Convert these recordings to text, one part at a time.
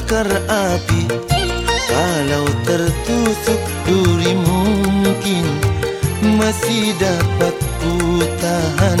terbakar api. Kalau tertusuk duri mungkin Masih dapat ku tahan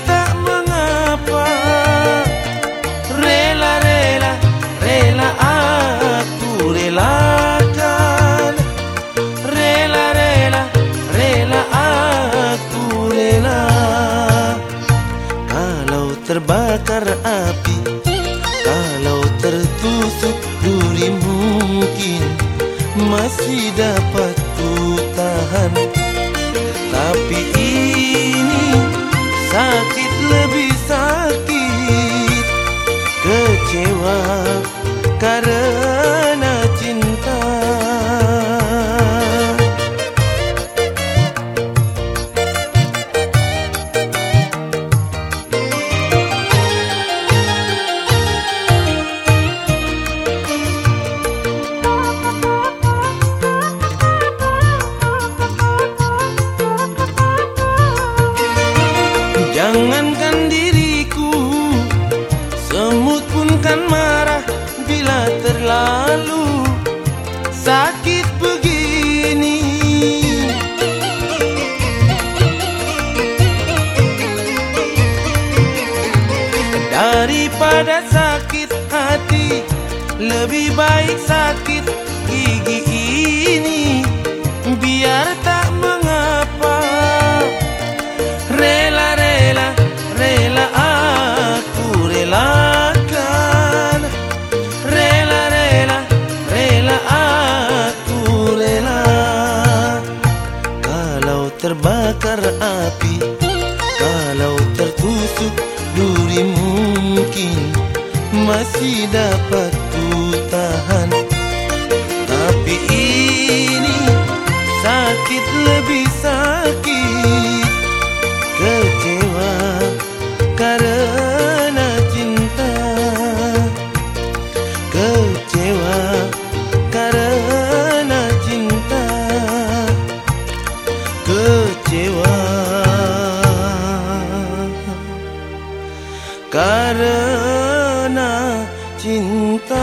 Masih dapat ku tahan. Tapi ini sakit lebih sakit. Kecewa karena Daripada sakit hati Lebih baik sakit gigi ini. Biar tak mengapa. Rela, rela, rela aku relakan. Rela, rela, rela aku rela. Kalau terbakar api Kalau tertusuk duri mungkin Masih dapat ku tahan. Tapi ini sakit lebih sakit. Kecewa karena karena cinta